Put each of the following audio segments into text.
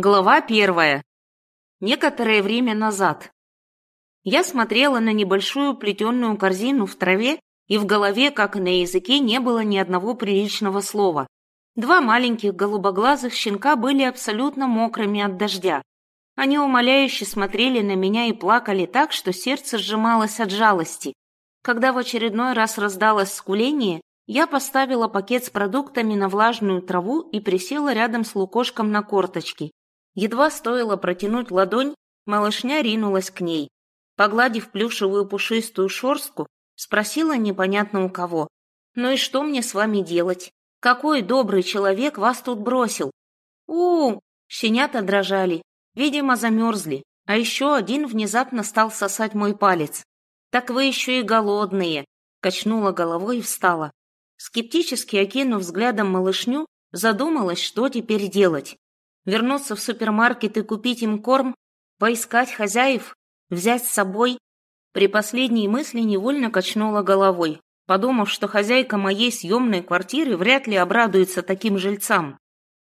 Глава первая. Некоторое время назад. Я смотрела на небольшую плетеную корзину в траве, и в голове, как и на языке, не было ни одного приличного слова. Два маленьких голубоглазых щенка были абсолютно мокрыми от дождя. Они умоляюще смотрели на меня и плакали так, что сердце сжималось от жалости. Когда в очередной раз раздалось скуление, я поставила пакет с продуктами на влажную траву и присела рядом с лукошком на корточки. Едва стоило протянуть ладонь, малышня ринулась к ней. Погладив плюшевую пушистую шорстку, спросила непонятно у кого. «Ну и что мне с вами делать? Какой добрый человек вас тут бросил?» у, -у, Щенята дрожали, видимо, замерзли, а еще один внезапно стал сосать мой палец. «Так вы еще и голодные!» Качнула головой и встала. Скептически окинув взглядом малышню, задумалась, что теперь делать вернуться в супермаркет и купить им корм, поискать хозяев, взять с собой. При последней мысли невольно качнула головой, подумав, что хозяйка моей съемной квартиры вряд ли обрадуется таким жильцам.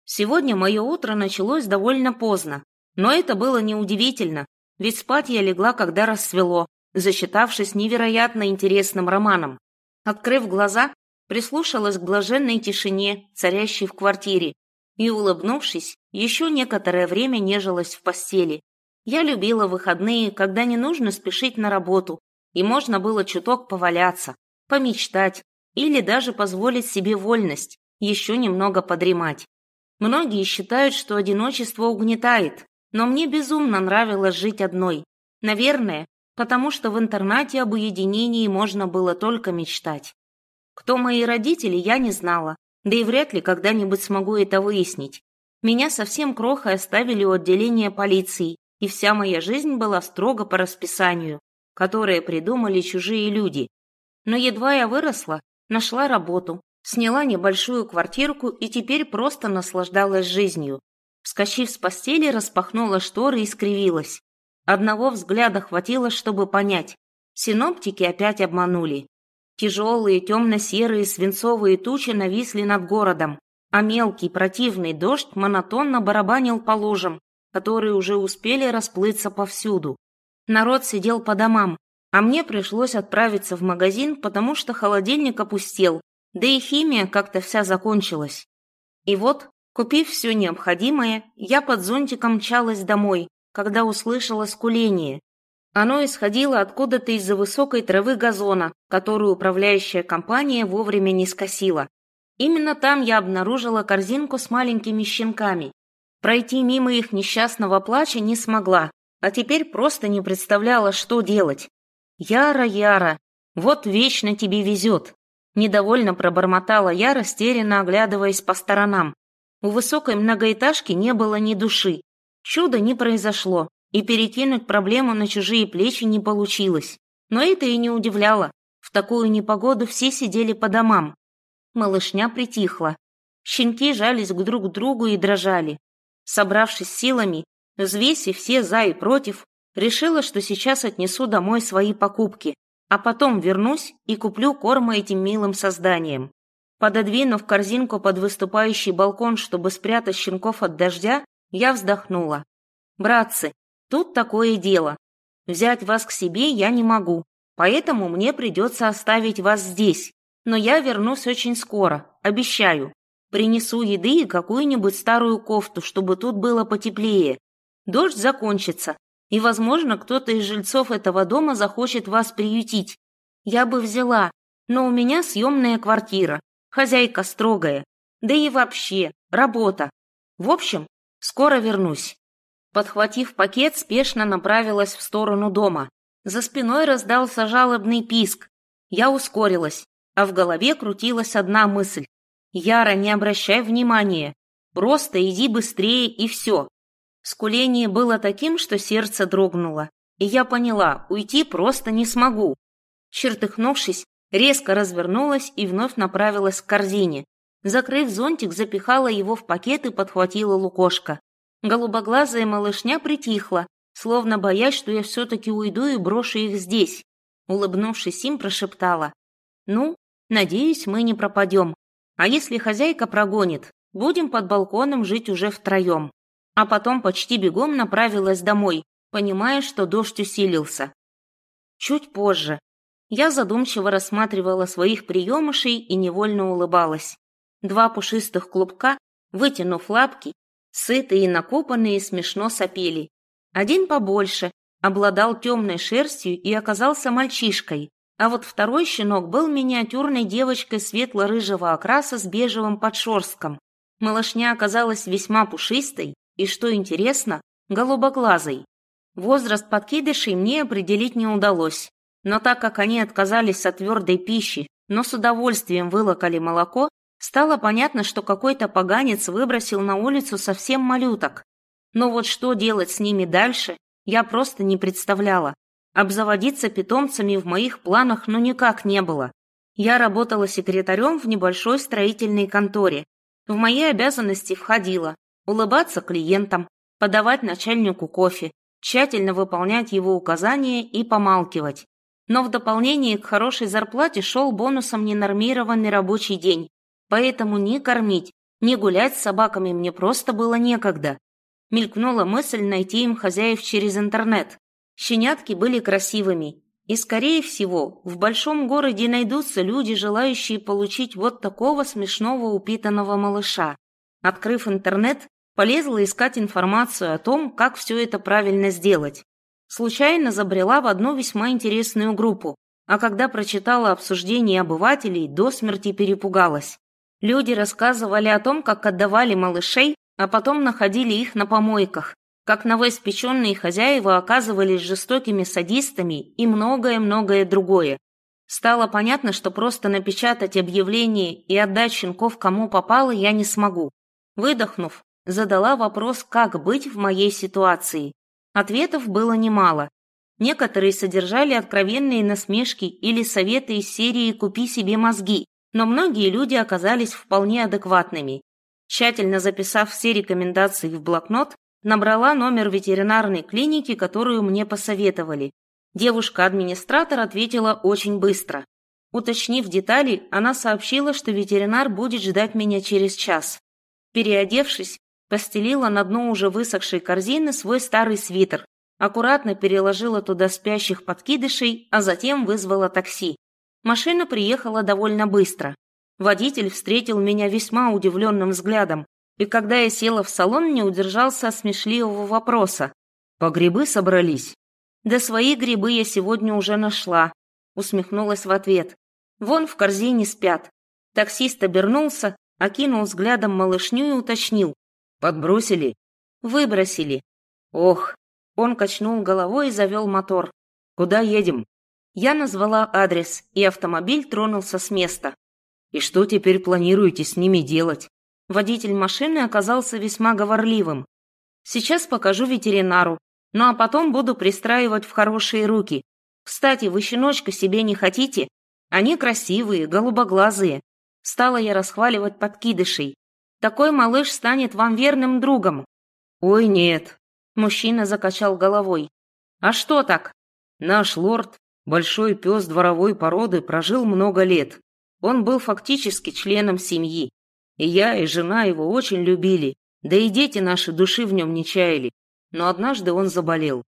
Сегодня мое утро началось довольно поздно, но это было неудивительно, ведь спать я легла, когда рассвело, засчитавшись невероятно интересным романом. Открыв глаза, прислушалась к блаженной тишине, царящей в квартире, и, улыбнувшись, еще некоторое время нежилась в постели. Я любила выходные, когда не нужно спешить на работу, и можно было чуток поваляться, помечтать или даже позволить себе вольность, еще немного подремать. Многие считают, что одиночество угнетает, но мне безумно нравилось жить одной. Наверное, потому что в интернате об уединении можно было только мечтать. Кто мои родители, я не знала, да и вряд ли когда-нибудь смогу это выяснить. Меня совсем крохой оставили у отделения полиции, и вся моя жизнь была строго по расписанию, которое придумали чужие люди. Но едва я выросла, нашла работу, сняла небольшую квартирку и теперь просто наслаждалась жизнью. Вскочив с постели, распахнула шторы и скривилась. Одного взгляда хватило, чтобы понять. Синоптики опять обманули. Тяжелые темно-серые свинцовые тучи нависли над городом, а мелкий противный дождь монотонно барабанил по лужам, которые уже успели расплыться повсюду. Народ сидел по домам, а мне пришлось отправиться в магазин, потому что холодильник опустел, да и химия как-то вся закончилась. И вот, купив все необходимое, я под зонтиком мчалась домой, когда услышала скуление, оно исходило откуда-то из-за высокой травы газона, которую управляющая компания вовремя не скосила. Именно там я обнаружила корзинку с маленькими щенками. Пройти мимо их несчастного плача не смогла, а теперь просто не представляла, что делать. «Яра, Яра, вот вечно тебе везет!» Недовольно пробормотала я, растерянно оглядываясь по сторонам. У высокой многоэтажки не было ни души. Чуда не произошло, и перекинуть проблему на чужие плечи не получилось. Но это и не удивляло. В такую непогоду все сидели по домам. Малышня притихла. Щенки жались друг к другу и дрожали. Собравшись силами, взвесив все за и против, решила, что сейчас отнесу домой свои покупки, а потом вернусь и куплю корма этим милым созданиям. Пододвинув корзинку под выступающий балкон, чтобы спрятать щенков от дождя, я вздохнула. «Братцы, Тут такое дело. Взять вас к себе я не могу, поэтому мне придется оставить вас здесь. Но я вернусь очень скоро, обещаю. Принесу еды и какую-нибудь старую кофту, чтобы тут было потеплее. Дождь закончится, и, возможно, кто-то из жильцов этого дома захочет вас приютить. Я бы взяла, но у меня съемная квартира, хозяйка строгая, да и вообще, работа. В общем, скоро вернусь. Подхватив пакет, спешно направилась в сторону дома. За спиной раздался жалобный писк. Я ускорилась, а в голове крутилась одна мысль. «Яра, не обращай внимания. Просто иди быстрее и все». Скуление было таким, что сердце дрогнуло, и я поняла, уйти просто не смогу. Чертыхнувшись, резко развернулась и вновь направилась к корзине. Закрыв зонтик, запихала его в пакет и подхватила лукошко. Голубоглазая малышня притихла, словно боясь, что я все-таки уйду и брошу их здесь. Улыбнувшись им, прошептала. «Ну, надеюсь, мы не пропадем. А если хозяйка прогонит, будем под балконом жить уже втроем». а потом почти бегом направилась домой, понимая, что дождь усилился. Чуть позже я задумчиво рассматривала своих приемышей и невольно улыбалась. Два пушистых клубка, вытянув лапки, сытые и накопанные, смешно сопели. Один побольше, обладал темной шерстью и оказался мальчишкой, а вот второй щенок был миниатюрной девочкой светло-рыжего окраса с бежевым подшерстком. Малышня оказалась весьма пушистой и, что интересно, голубоглазой. Возраст подкидышей мне определить не удалось, но так как они отказались от твердой пищи, но с удовольствием вылокали молоко, стало понятно, что какой-то поганец выбросил на улицу совсем малюток. Но вот что делать с ними дальше, я просто не представляла. Обзаводиться питомцами в моих планах ну никак не было. Я работала секретарем в небольшой строительной конторе. В мои обязанности входило улыбаться клиентам, подавать начальнику кофе, тщательно выполнять его указания и помалкивать. Но в дополнение к хорошей зарплате шел бонусом ненормированный рабочий день, поэтому ни кормить, ни гулять с собаками мне просто было некогда. Мелькнула мысль найти им хозяев через интернет. Щенятки были красивыми, и, скорее всего, в большом городе найдутся люди, желающие получить вот такого смешного упитанного малыша. Открыв интернет, полезла искать информацию о том, как все это правильно сделать. Случайно забрела в одну весьма интересную группу, а когда прочитала обсуждение обывателей, до смерти перепугалась. Люди рассказывали о том, как отдавали малышей а потом находили их на помойках, как новоиспеченные хозяева оказывались жестокими садистами и многое-многое другое. Стало понятно, что просто напечатать объявление и отдать щенков кому попало я не смогу. Выдохнув, задала вопрос, как быть в моей ситуации. Ответов было немало. Некоторые содержали откровенные насмешки или советы из серии «Купи себе мозги», но многие люди оказались вполне адекватными. Тщательно записав все рекомендации в блокнот, набрала номер ветеринарной клиники, которую мне посоветовали. Девушка-администратор ответила очень быстро. Уточнив детали, она сообщила, что ветеринар будет ждать меня через час. Переодевшись, постелила на дно уже высохшей корзины свой старый свитер, аккуратно переложила туда спящих подкидышей, а затем вызвала такси. Машина приехала довольно быстро. Водитель встретил меня весьма удивленным взглядом, и когда я села в салон, не удержался от смешливого вопроса. «По грибы собрались?» «Да свои грибы я сегодня уже нашла», — усмехнулась в ответ. «Вон в корзине спят». Таксист обернулся, окинул взглядом малышню и уточнил. «Подбросили?» «Выбросили». «Ох!» Он качнул головой и завел мотор. «Куда едем?» Я назвала адрес, и автомобиль тронулся с места. И что теперь планируете с ними делать? Водитель машины оказался весьма говорливым. Сейчас покажу ветеринару, ну а потом буду пристраивать в хорошие руки. Кстати, вы щеночка себе не хотите? Они красивые, голубоглазые. Стала я расхваливать подкидышей. Такой малыш станет вам верным другом. Ой, нет. Мужчина закачал головой. А что так? Наш лорд, большой пес дворовой породы, прожил много лет. Он был фактически членом семьи. И я, и жена его очень любили, да и дети наши души в нем не чаяли. Но однажды он заболел.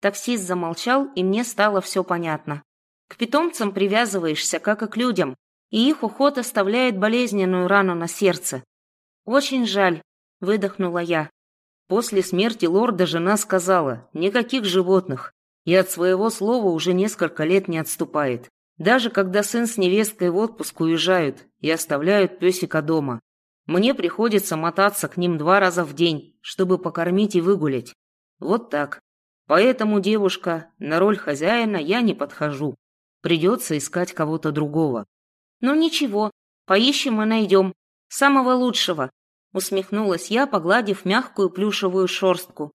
Таксист замолчал, и мне стало все понятно. К питомцам привязываешься, как и к людям, и их уход оставляет болезненную рану на сердце. «Очень жаль», — выдохнула я. После смерти лорда жена сказала, никаких животных, и от своего слова уже несколько лет не отступает. Даже когда сын с невесткой в отпуск уезжают и оставляют песика дома. Мне приходится мотаться к ним два раза в день, чтобы покормить и выгулять. Вот так. Поэтому, девушка, на роль хозяина я не подхожу. Придется искать кого-то другого. Ну ничего, поищем и найдем. Самого лучшего. Усмехнулась я, погладив мягкую плюшевую шерстку.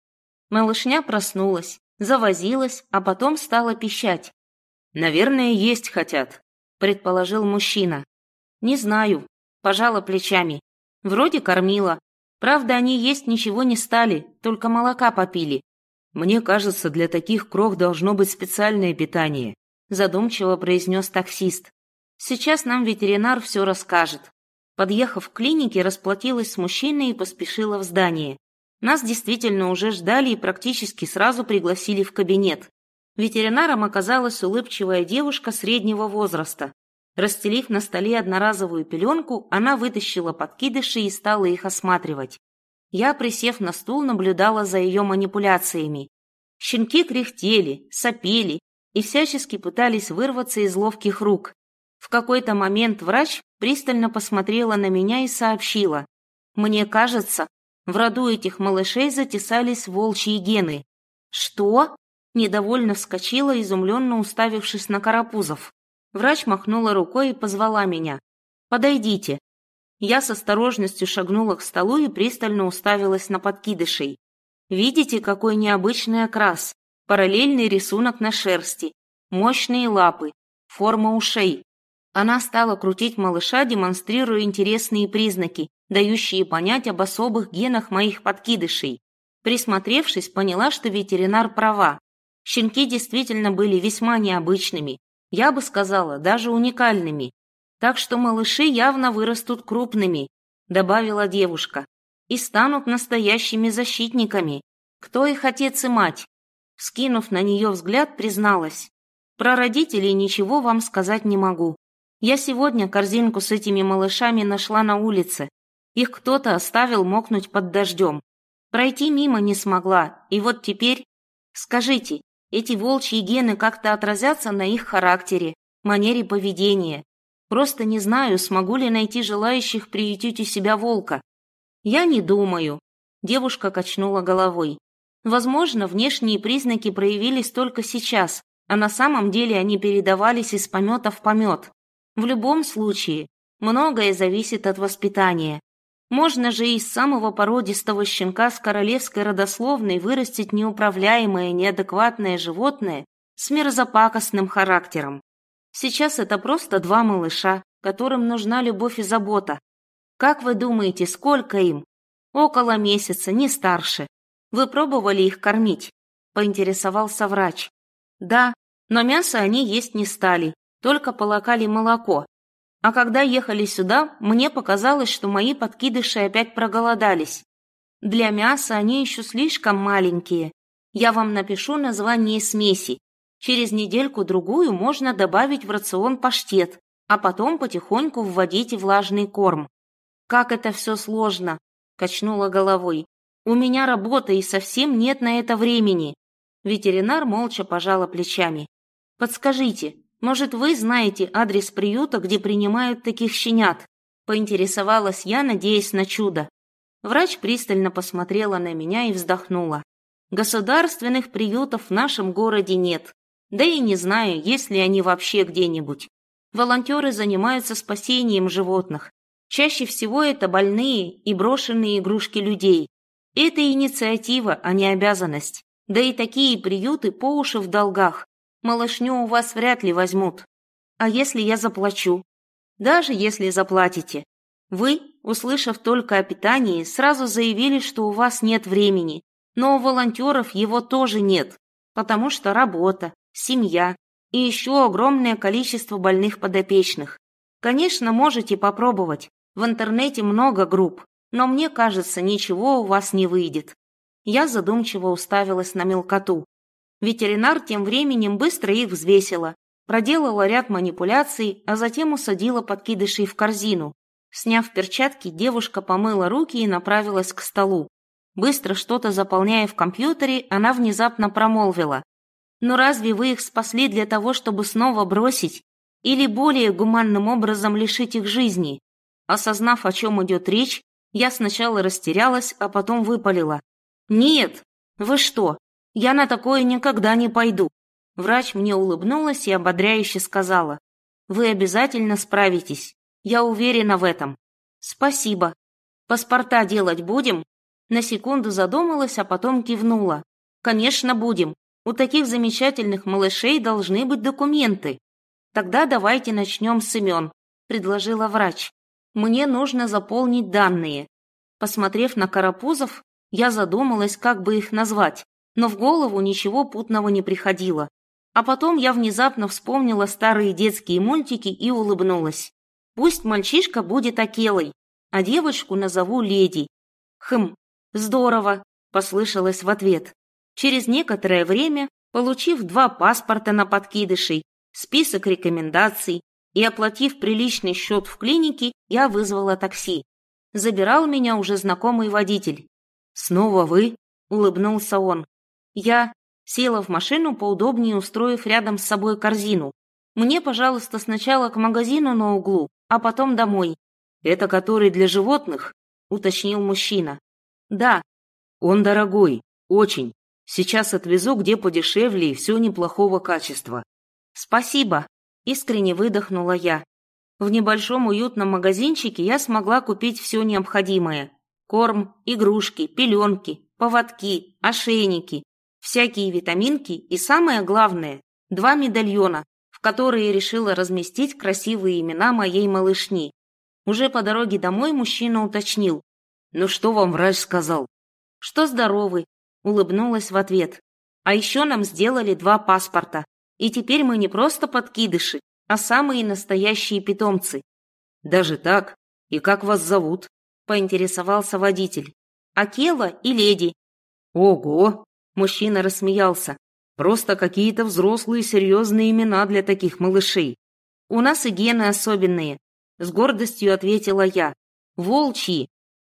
Малышня проснулась, завозилась, а потом стала пищать. «Наверное, есть хотят», — предположил мужчина. «Не знаю», — пожала плечами. «Вроде кормила. Правда, они есть ничего не стали, только молока попили. Мне кажется, для таких крох должно быть специальное питание», — задумчиво произнес таксист. «Сейчас нам ветеринар все расскажет». Подъехав к клинике, расплатилась с мужчиной и поспешила в здание. Нас действительно уже ждали и практически сразу пригласили в кабинет. Ветеринаром оказалась улыбчивая девушка среднего возраста. Расстелив на столе одноразовую пеленку, она вытащила подкидыши и стала их осматривать. Я, присев на стул, наблюдала за ее манипуляциями. Щенки кряхтели, сопели и всячески пытались вырваться из ловких рук. В какой-то момент врач пристально посмотрела на меня и сообщила. «Мне кажется, в роду этих малышей затесались волчьи гены». «Что?» – недовольно вскочила, изумленно уставившись на Карапузов. Врач махнула рукой и позвала меня. «Подойдите». Я с осторожностью шагнула к столу и пристально уставилась на подкидышей. Видите, какой необычный окрас, параллельный рисунок на шерсти, мощные лапы, форма ушей. Она стала крутить малыша, демонстрируя интересные признаки, дающие понять об особых генах моих подкидышей. Присмотревшись, поняла, что ветеринар права. Щенки действительно были весьма необычными, я бы сказала, даже уникальными. Так что малыши явно вырастут крупными, добавила девушка, и станут настоящими защитниками. Кто их отец и мать? Скинув на нее взгляд, призналась. Про родителей ничего вам сказать не могу. Я сегодня корзинку с этими малышами нашла на улице. Их кто-то оставил мокнуть под дождем. Пройти мимо не смогла, и вот теперь... Скажите, эти волчьи гены как-то отразятся на их характере, манере поведения. Просто не знаю, смогу ли найти желающих приютить у себя волка. Я не думаю. Девушка качнула головой. Возможно, внешние признаки проявились только сейчас, а на самом деле они передавались из помета в помет. В любом случае, многое зависит от воспитания. Можно же из самого породистого щенка с королевской родословной вырастить неуправляемое, неадекватное животное с мерзопакостным характером. Сейчас это просто два малыша, которым нужна любовь и забота. Как вы думаете, сколько им? Около месяца, не старше. Вы пробовали их кормить? Поинтересовался врач. Да, но мясо они есть не стали, только полакали молоко. А когда ехали сюда, мне показалось, что мои подкидыши опять проголодались. Для мяса они еще слишком маленькие. Я вам напишу название смеси. Через недельку-другую можно добавить в рацион паштет, а потом потихоньку вводить влажный корм. Как это все сложно, качнула головой. У меня работа и совсем нет на это времени. Ветеринар молча пожала плечами. Подскажите, может, вы знаете адрес приюта, где принимают таких щенят? Поинтересовалась я, надеясь на чудо. Врач пристально посмотрела на меня и вздохнула. Государственных приютов в нашем городе нет. Да и не знаю, есть ли они вообще где-нибудь. Волонтеры занимаются спасением животных. Чаще всего это больные и брошенные игрушки людей. Это инициатива, а не обязанность. Да и такие приюты по уши в долгах. Малышню у вас вряд ли возьмут. А если я заплачу? Даже если заплатите. Вы, услышав только о питании, сразу заявили, что у вас нет времени. Но у волонтеров его тоже нет, потому что работа, семья и еще огромное количество больных подопечных. Конечно, можете попробовать. В интернете много групп, но мне кажется, ничего у вас не выйдет. Я задумчиво уставилась на мелкоту. Ветеринар тем временем быстро их взвесила, проделала ряд манипуляций, а затем усадила подкидышей в корзину. Сняв перчатки, девушка помыла руки и направилась к столу. Быстро что-то заполняя в компьютере, она внезапно промолвила. «Но разве вы их спасли для того, чтобы снова бросить? Или более гуманным образом лишить их жизни?» Осознав, о чем идет речь, я сначала растерялась, а потом выпалила. «Нет! Вы что, я на такое никогда не пойду. Врач мне улыбнулась и ободряюще сказала. Вы обязательно справитесь. Я уверена в этом. Спасибо. Паспорта делать будем? На секунду задумалась, а потом кивнула. Конечно, будем. У таких замечательных малышей должны быть документы. Тогда давайте начнем с имен, предложила врач. Мне нужно заполнить данные. Посмотрев на Карапузов, я задумалась, как бы их назвать но в голову ничего путного не приходило. А потом я внезапно вспомнила старые детские мультики и улыбнулась. Пусть мальчишка будет Акелой, а девочку назову Леди. Хм, Здорово, послышалось в ответ. Через некоторое время, получив два паспорта на подкидышей, список рекомендаций и оплатив приличный счет в клинике, я вызвала такси. Забирал меня уже знакомый водитель. «Снова вы?» — улыбнулся он. Я села в машину, поудобнее устроив рядом с собой корзину. «Мне, пожалуйста, сначала к магазину на углу, а потом домой». «Это который для животных?» — уточнил мужчина. «Да». «Он дорогой, очень. Сейчас отвезу где подешевле и все неплохого качества. Спасибо, искренне выдохнула я. В небольшом уютном магазинчике я смогла купить все необходимое. Корм, игрушки, пеленки, поводки, ошейники, всякие витаминки и самое главное – два медальона, в которые решила разместить красивые имена моей малышни. Уже по дороге домой мужчина уточнил. «Ну что вам врач сказал?» «Что здоровый, улыбнулась в ответ. А еще нам сделали два паспорта. И теперь мы не просто подкидыши, а самые настоящие питомцы. Даже так? И как вас зовут? Поинтересовался водитель. Акела и леди. Ого! Мужчина рассмеялся. Просто какие-то взрослые серьезные имена для таких малышей. У нас и гены особенные. С гордостью ответила я. Волчьи.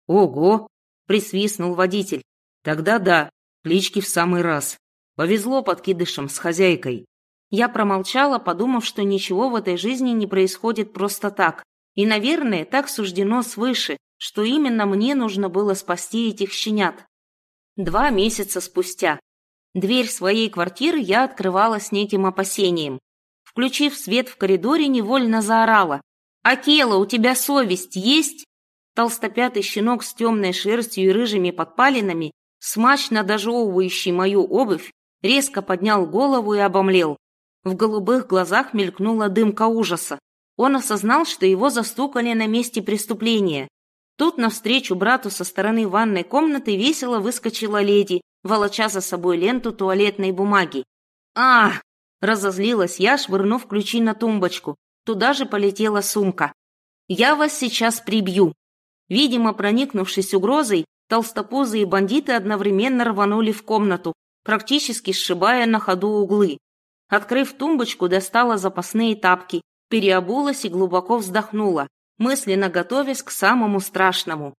Ого! Присвистнул водитель. Тогда да, клички в самый раз. Повезло подкидышам с хозяйкой. Я промолчала, подумав, что ничего в этой жизни не происходит просто так. И, наверное, так суждено свыше, что именно мне нужно было спасти этих щенят. Два месяца спустя. Дверь своей квартиры я открывала с неким опасением. Включив свет в коридоре, невольно заорала. «Акела, у тебя совесть есть?» Толстопятый щенок с темной шерстью и рыжими подпалинами смачно дожевывающий мою обувь, резко поднял голову и обомлел. В голубых глазах мелькнула дымка ужаса. Он осознал, что его застукали на месте преступления. Тут навстречу брату со стороны ванной комнаты весело выскочила леди, волоча за собой ленту туалетной бумаги. а разозлилась я, швырнув ключи на тумбочку. Туда же полетела сумка. «Я вас сейчас прибью!» Видимо, проникнувшись угрозой, толстопузые бандиты одновременно рванули в комнату, практически сшибая на ходу углы. Открыв тумбочку, достала запасные тапки, переобулась и глубоко вздохнула, мысленно готовясь к самому страшному.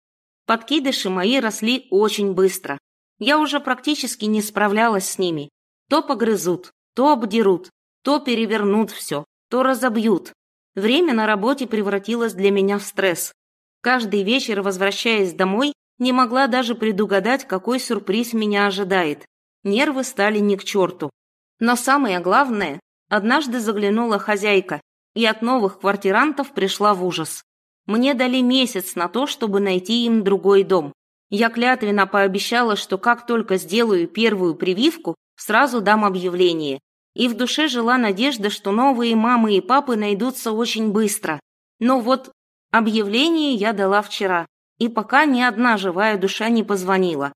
Подкидыши мои росли очень быстро. Я уже практически не справлялась с ними. То погрызут, то обдерут, то перевернут все, то разобьют. Время на работе превратилось для меня в стресс. Каждый вечер, возвращаясь домой, не могла даже предугадать, какой сюрприз меня ожидает. Нервы стали не к черту. Но самое главное, однажды заглянула хозяйка, и от новых квартирантов пришла в ужас. Мне дали месяц на то, чтобы найти им другой дом. Я клятвенно пообещала, что как только сделаю первую прививку, сразу дам объявление. И в душе жила надежда, что новые мамы и папы найдутся очень быстро. Но вот объявление я дала вчера, и пока ни одна живая душа не позвонила.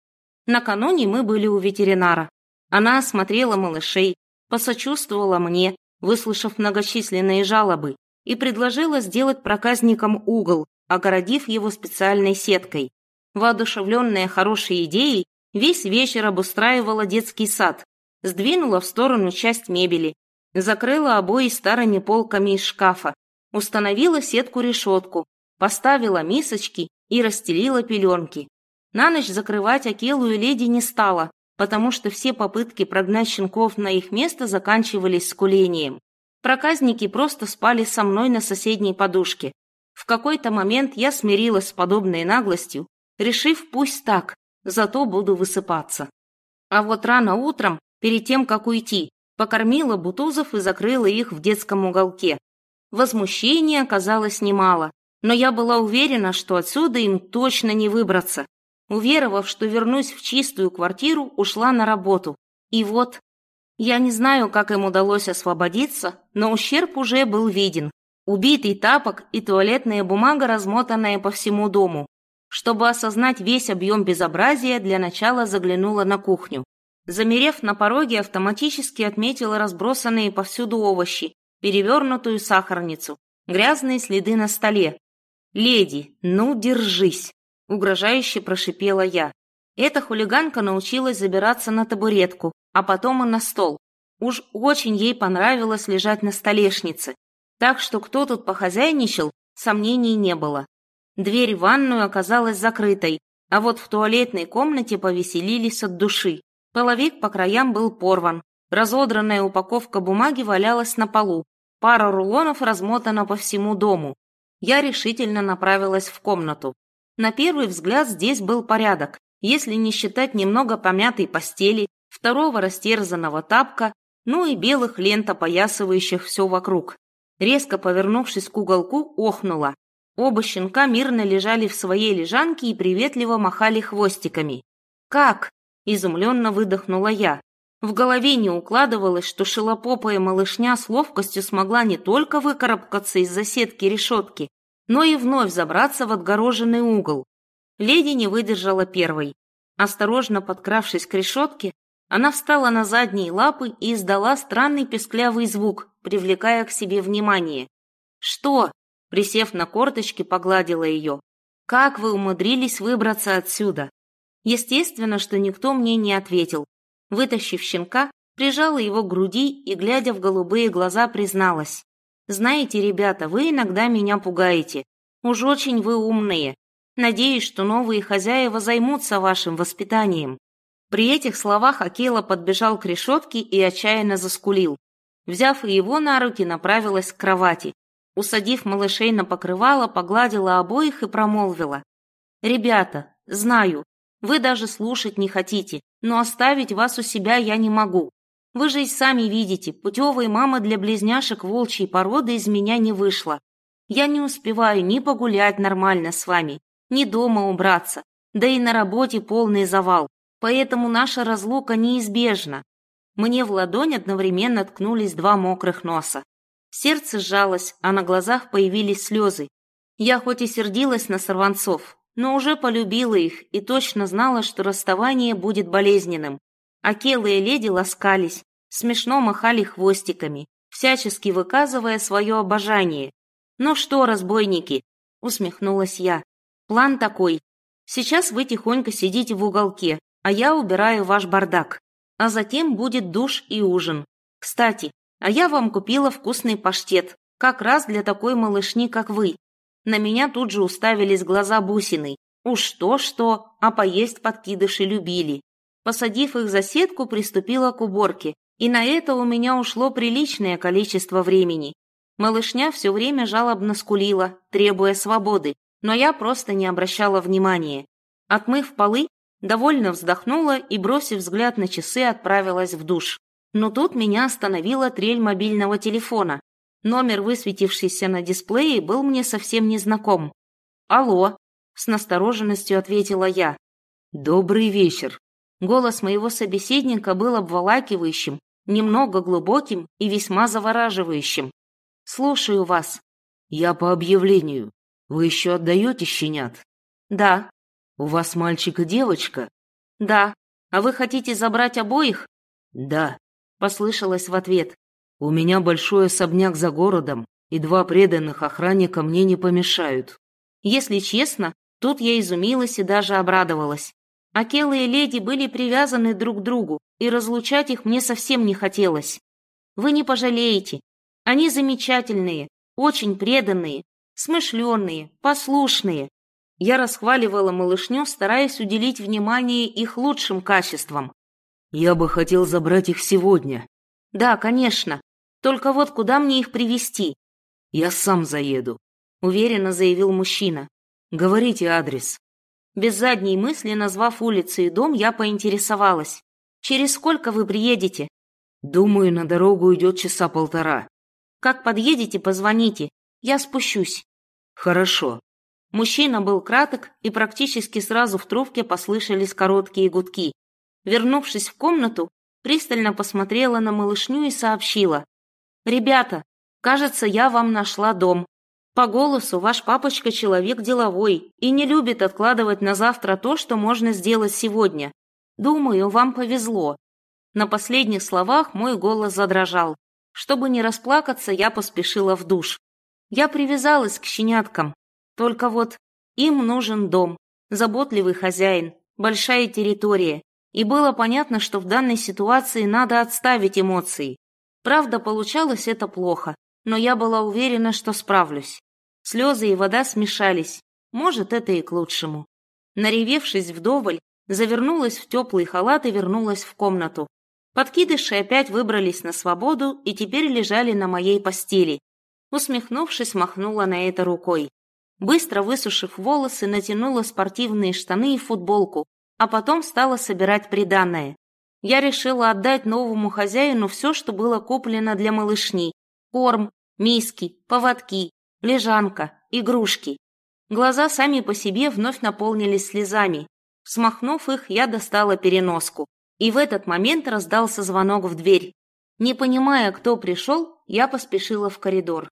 Накануне мы были у ветеринара. Она осмотрела малышей, посочувствовала мне, выслушав многочисленные жалобы, и предложила сделать проказникам угол, огородив его специальной сеткой. Воодушевленная хорошей идеей, весь вечер обустраивала детский сад, сдвинула в сторону часть мебели, закрыла обои старыми полками из шкафа, установила сетку-решетку, поставила мисочки и расстелила пеленки. На ночь закрывать Акелу и леди не стала, потому что все попытки прогнать щенков на их место заканчивались скулением. Проказники просто спали со мной на соседней подушке. В какой-то момент я смирилась с подобной наглостью, решив пусть так, зато буду высыпаться. А вот рано утром, перед тем, как уйти, покормила бутузов и закрыла их в детском уголке. Возмущения оказалось немало, но я была уверена, что отсюда им точно не выбраться. Уверовав, что вернусь в чистую квартиру, ушла на работу. И вот, я не знаю, как им удалось освободиться, но ущерб уже был виден. Убитый тапок и туалетная бумага, размотанная по всему дому. Чтобы осознать весь объем безобразия, для начала заглянула на кухню. Замерев на пороге, автоматически отметила разбросанные повсюду овощи, перевернутую сахарницу, грязные следы на столе, «Леди, ну держись!» — угрожающе прошипела я. Эта хулиганка научилась забираться на табуретку, а потом и на стол. Уж очень ей понравилось лежать на столешнице. Так что кто тут похозяйничал, сомнений не было. Дверь в ванную оказалась закрытой, а вот в туалетной комнате повеселились от души. Половик по краям был порван, разодранная упаковка бумаги валялась на полу, пара рулонов размотана по всему дому. Я решительно направилась в комнату. На первый взгляд здесь был порядок, если не считать немного помятой постели, второго растерзанного тапка, ну и белых лент, опоясывающих все вокруг. Резко повернувшись к уголку, охнула. Оба щенка мирно лежали в своей лежанке и приветливо махали хвостиками. «Как?» – изумленно выдохнула я. В голове не укладывалось, что шелопопая малышня с ловкостью смогла не только выкарабкаться из засетки решетки, но и вновь забраться в отгороженный угол. Леди не выдержала первой. Осторожно подкравшись к решетке, она встала на задние лапы и издала странный песклявый звук, привлекая к себе внимание. «Что?» Присев на корточки, погладила ее. «Как вы умудрились выбраться отсюда?» Естественно, что никто мне не ответил. Вытащив щенка, прижала его к груди и, глядя в голубые глаза, призналась. «Знаете, ребята, вы иногда меня пугаете. Уж очень вы умные. Надеюсь, что новые хозяева займутся вашим воспитанием». При этих словах Акела подбежал к решетке и отчаянно заскулил. Взяв его на руки, направилась к кровати. Усадив малышей на покрывало, погладила обоих и промолвила. «Ребята, знаю, вы даже слушать не хотите, но оставить вас у себя я не могу. Вы же и сами видите, путевой мамы для близняшек волчьей породы из меня не вышло. Я не успеваю ни погулять нормально с вами, ни дома убраться, да и на работе полный завал, поэтому наша разлука неизбежна». Мне в ладонь одновременно ткнулись два мокрых носа. Сердце сжалось, а на глазах появились слезы. Я хоть и сердилась на сорванцов, но уже полюбила их и точно знала, что расставание будет болезненным. Акелы и леди ласкались, смешно махали хвостиками, всячески выказывая свое обожание. «Ну что, разбойники?» — усмехнулась я. «План такой. Сейчас вы тихонько сидите в уголке, а я убираю ваш бардак. А затем будет душ и ужин. Кстати, а я вам купила вкусный паштет, как раз для такой малышни, как вы. На меня тут же уставились глаза бусины. Уж что-что, а поесть подкидыши любили. Посадив их за сетку, приступила к уборке, и на это у меня ушло приличное количество времени. Малышня все время жалобно скулила, требуя свободы, но я просто не обращала внимания. Отмыв полы, довольно вздохнула и, бросив взгляд на часы, отправилась в душ. Но тут меня остановила трель мобильного телефона. Номер, высветившийся на дисплее, был мне совсем незнаком. «Алло», — с настороженностью ответила я. «Добрый вечер». Голос моего собеседника был обволакивающим, немного глубоким и весьма завораживающим. «Слушаю вас». «Я по объявлению. Вы еще отдаете щенят?» «Да». «У вас мальчик и девочка?» «Да. А вы хотите забрать обоих?» «Да». — послышалось в ответ. «У меня большой особняк за городом, и два преданных охранника мне не помешают». Если честно, тут я изумилась и даже обрадовалась. Акелы и леди были привязаны друг к другу, и разлучать их мне совсем не хотелось. Вы не пожалеете. Они замечательные, очень преданные, смышленные, послушные. Я расхваливала малышню, стараясь уделить внимание их лучшим качествам. Я бы хотел забрать их сегодня. Да, конечно. Только вот куда мне их привести? Я сам заеду, уверенно заявил мужчина. Говорите адрес. Без задней мысли, назвав улицу и дом, я поинтересовалась. Через сколько вы приедете? Думаю, на дорогу идет часа полтора. Как подъедете, позвоните. Я спущусь. Хорошо. Мужчина был краток, и практически сразу в трубке послышались короткие гудки. Вернувшись в комнату, пристально посмотрела на малышню и сообщила. «Ребята, кажется, я вам нашла дом. По голосу ваш папочка человек деловой и не любит откладывать на завтра то, что можно сделать сегодня. Думаю, вам повезло». На последних словах мой голос задрожал. Чтобы не расплакаться, я поспешила в душ. Я привязалась к щеняткам. Только вот им нужен дом, заботливый хозяин, большая территория, и было понятно, что в данной ситуации надо отставить эмоции. Правда, получалось это плохо, но я была уверена, что справлюсь. Слезы и вода смешались, может, это и к лучшему. Наревевшись вдоволь, завернулась в теплый халат и вернулась в комнату. Подкидыши опять выбрались на свободу и теперь лежали на моей постели. Усмехнувшись, махнула на это рукой. Быстро высушив волосы, натянула спортивные штаны и футболку, а потом стала собирать приданное. Я решила отдать новому хозяину все, что было куплено для малышни. Корм, миски, поводки, лежанка, игрушки. Глаза сами по себе вновь наполнились слезами. Смахнув их, я достала переноску. И в этот момент раздался звонок в дверь. Не понимая, кто пришел, я поспешила в коридор.